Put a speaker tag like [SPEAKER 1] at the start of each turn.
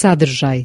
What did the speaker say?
[SPEAKER 1] sadržaj